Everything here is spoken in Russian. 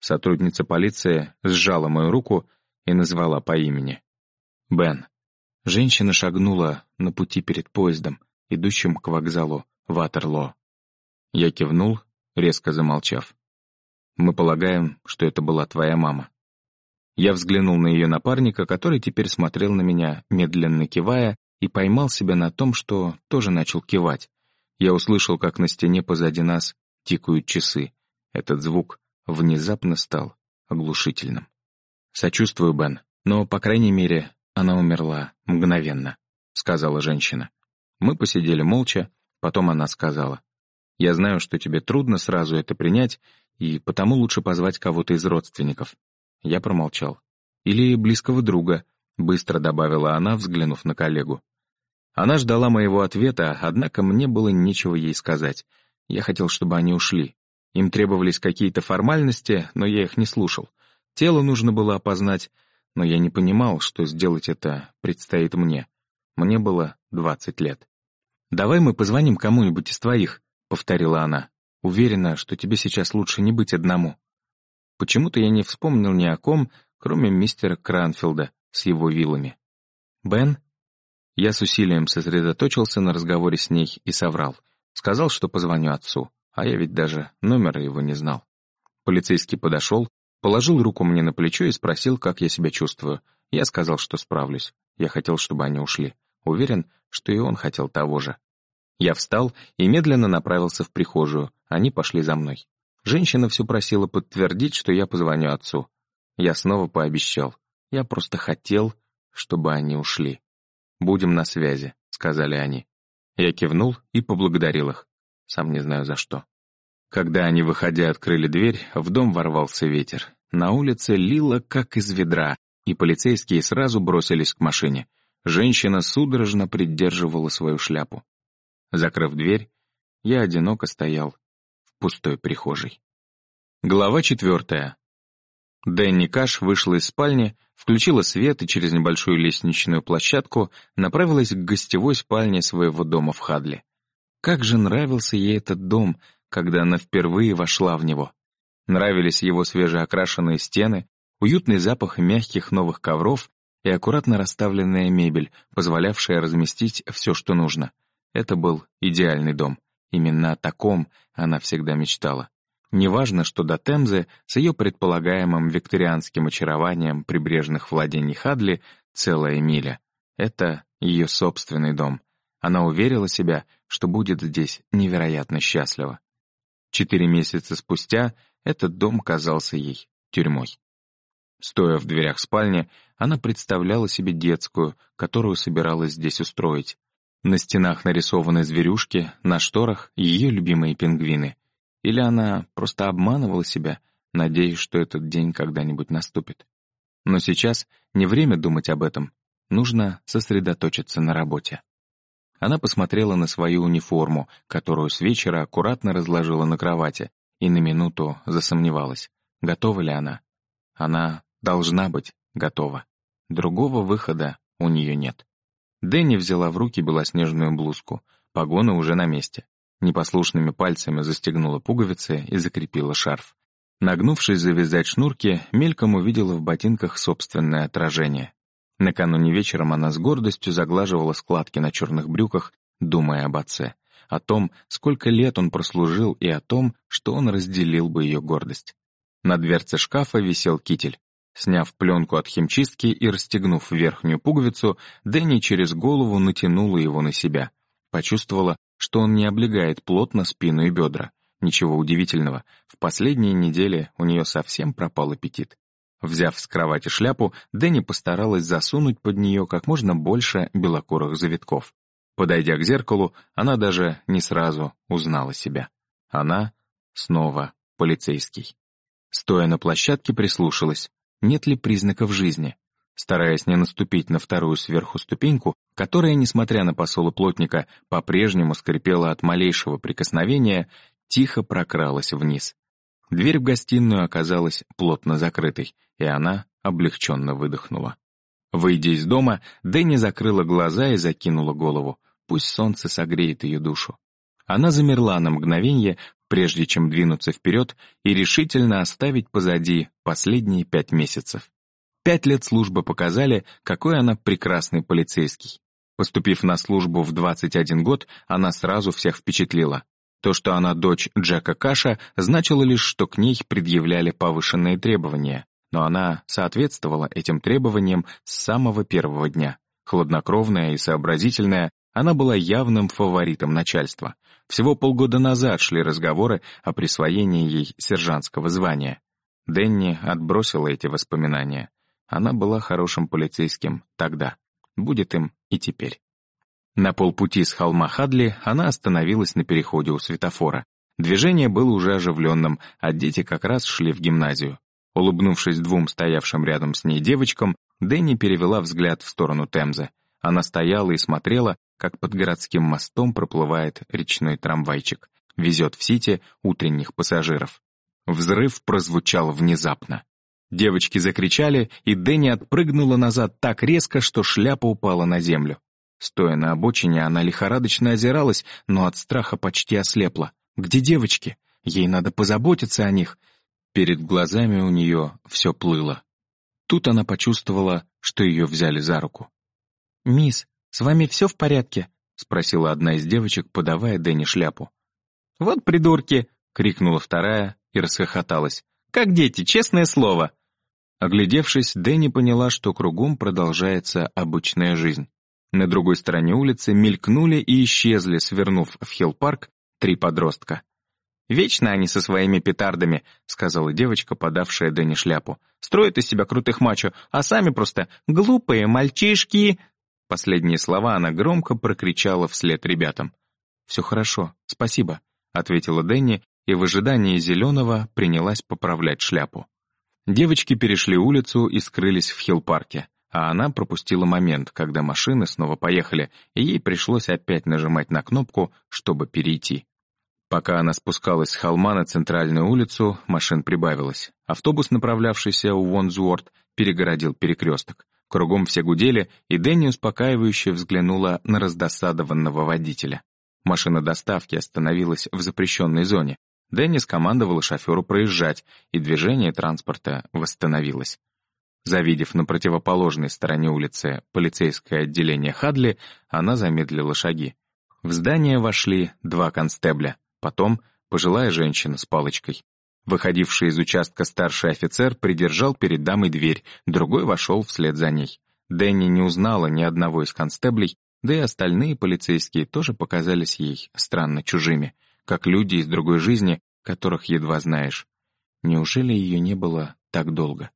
Сотрудница полиции сжала мою руку и назвала по имени. «Бен». Женщина шагнула на пути перед поездом, идущим к вокзалу Ватерлоо. Я кивнул, резко замолчав. «Мы полагаем, что это была твоя мама». Я взглянул на ее напарника, который теперь смотрел на меня, медленно кивая, и поймал себя на том, что тоже начал кивать. Я услышал, как на стене позади нас тикают часы. Этот звук внезапно стал оглушительным. «Сочувствую, Бен, но, по крайней мере, она умерла мгновенно», — сказала женщина. Мы посидели молча, потом она сказала. «Я знаю, что тебе трудно сразу это принять, и потому лучше позвать кого-то из родственников». Я промолчал. «Или близкого друга», — быстро добавила она, взглянув на коллегу. Она ждала моего ответа, однако мне было нечего ей сказать. Я хотел, чтобы они ушли. Им требовались какие-то формальности, но я их не слушал. Тело нужно было опознать, но я не понимал, что сделать это предстоит мне. Мне было двадцать лет. «Давай мы позвоним кому-нибудь из твоих», — повторила она. «Уверена, что тебе сейчас лучше не быть одному». Почему-то я не вспомнил ни о ком, кроме мистера Кранфилда с его вилами. «Бен?» Я с усилием сосредоточился на разговоре с ней и соврал. Сказал, что позвоню отцу, а я ведь даже номера его не знал. Полицейский подошел, положил руку мне на плечо и спросил, как я себя чувствую. Я сказал, что справлюсь. Я хотел, чтобы они ушли. Уверен, что и он хотел того же. Я встал и медленно направился в прихожую. Они пошли за мной. Женщина все просила подтвердить, что я позвоню отцу. Я снова пообещал. Я просто хотел, чтобы они ушли. «Будем на связи», — сказали они. Я кивнул и поблагодарил их. Сам не знаю за что. Когда они, выходя, открыли дверь, в дом ворвался ветер. На улице лило, как из ведра, и полицейские сразу бросились к машине. Женщина судорожно придерживала свою шляпу. Закрыв дверь, я одиноко стоял в пустой прихожей. Глава четвертая. Дэнни Каш вышла из спальни, включила свет и через небольшую лестничную площадку направилась к гостевой спальне своего дома в Хадли. Как же нравился ей этот дом, когда она впервые вошла в него. Нравились его свежеокрашенные стены, уютный запах мягких новых ковров и аккуратно расставленная мебель, позволявшая разместить все, что нужно. Это был идеальный дом. Именно о таком она всегда мечтала. Неважно, что до Темзы с ее предполагаемым викторианским очарованием прибрежных владений Хадли целая миля. Это ее собственный дом. Она уверила себя, что будет здесь невероятно счастлива. Четыре месяца спустя этот дом казался ей тюрьмой. Стоя в дверях спальни, она представляла себе детскую, которую собиралась здесь устроить. На стенах нарисованы зверюшки, на шторах — ее любимые пингвины. Или она просто обманывала себя, надеясь, что этот день когда-нибудь наступит. Но сейчас не время думать об этом. Нужно сосредоточиться на работе. Она посмотрела на свою униформу, которую с вечера аккуратно разложила на кровати, и на минуту засомневалась, готова ли она. Она должна быть готова. Другого выхода у нее нет. Дэнни взяла в руки белоснежную блузку, погоны уже на месте. Непослушными пальцами застегнула пуговицы и закрепила шарф. Нагнувшись завязать шнурки, мельком увидела в ботинках собственное отражение. Накануне вечером она с гордостью заглаживала складки на черных брюках, думая об отце, о том, сколько лет он прослужил и о том, что он разделил бы ее гордость. На дверце шкафа висел китель. Сняв пленку от химчистки и расстегнув верхнюю пуговицу, Дэнни через голову натянула его на себя. Почувствовала, что он не облегает плотно спину и бедра. Ничего удивительного, в последние недели у нее совсем пропал аппетит. Взяв с кровати шляпу, Дэнни постаралась засунуть под нее как можно больше белокурых завитков. Подойдя к зеркалу, она даже не сразу узнала себя. Она снова полицейский. Стоя на площадке, прислушалась, нет ли признаков жизни. Стараясь не наступить на вторую сверху ступеньку, которая, несмотря на посолы плотника, по-прежнему скрипела от малейшего прикосновения, тихо прокралась вниз. Дверь в гостиную оказалась плотно закрытой, и она облегченно выдохнула. Выйдя из дома, Дэнни закрыла глаза и закинула голову. Пусть солнце согреет ее душу. Она замерла на мгновение, прежде чем двинуться вперед и решительно оставить позади последние пять месяцев. Пять лет службы показали, какой она прекрасный полицейский. Поступив на службу в 21 год, она сразу всех впечатлила. То, что она дочь Джека Каша, значило лишь, что к ней предъявляли повышенные требования, но она соответствовала этим требованиям с самого первого дня. Хладнокровная и сообразительная, она была явным фаворитом начальства. Всего полгода назад шли разговоры о присвоении ей сержантского звания. Дэнни отбросила эти воспоминания. Она была хорошим полицейским тогда. Будет им и теперь. На полпути с холма Хадли она остановилась на переходе у светофора. Движение было уже оживленным, а дети как раз шли в гимназию. Улыбнувшись двум стоявшим рядом с ней девочкам, Дэнни перевела взгляд в сторону Темзы. Она стояла и смотрела, как под городским мостом проплывает речной трамвайчик, везет в Сити утренних пассажиров. Взрыв прозвучал внезапно. Девочки закричали, и Дэнни отпрыгнула назад так резко, что шляпа упала на землю. Стоя на обочине, она лихорадочно озиралась, но от страха почти ослепла. «Где девочки? Ей надо позаботиться о них». Перед глазами у нее все плыло. Тут она почувствовала, что ее взяли за руку. «Мисс, с вами все в порядке?» — спросила одна из девочек, подавая Дэнни шляпу. «Вот придурки!» — крикнула вторая и расхохоталась. «Как дети, честное слово!» Оглядевшись, Дэнни поняла, что кругом продолжается обычная жизнь. На другой стороне улицы мелькнули и исчезли, свернув в Хилл-парк, три подростка. «Вечно они со своими петардами», — сказала девочка, подавшая Дэнни шляпу. «Строят из себя крутых мачо, а сами просто глупые мальчишки». Последние слова она громко прокричала вслед ребятам. «Все хорошо, спасибо», — ответила Дэнни и в ожидании зеленого принялась поправлять шляпу. Девочки перешли улицу и скрылись в Хилл-парке а она пропустила момент, когда машины снова поехали, и ей пришлось опять нажимать на кнопку, чтобы перейти. Пока она спускалась с холма на центральную улицу, машин прибавилось. Автобус, направлявшийся у Вонзуорт, перегородил перекресток. Кругом все гудели, и Дэнни успокаивающе взглянула на раздосадованного водителя. Машина доставки остановилась в запрещенной зоне. Дэнни скомандовала шоферу проезжать, и движение транспорта восстановилось. Завидев на противоположной стороне улицы полицейское отделение Хадли, она замедлила шаги. В здание вошли два констебля, потом пожилая женщина с палочкой. Выходивший из участка старший офицер придержал перед дамой дверь, другой вошел вслед за ней. Дэнни не узнала ни одного из констеблей, да и остальные полицейские тоже показались ей странно чужими, как люди из другой жизни, которых едва знаешь. Неужели ее не было так долго?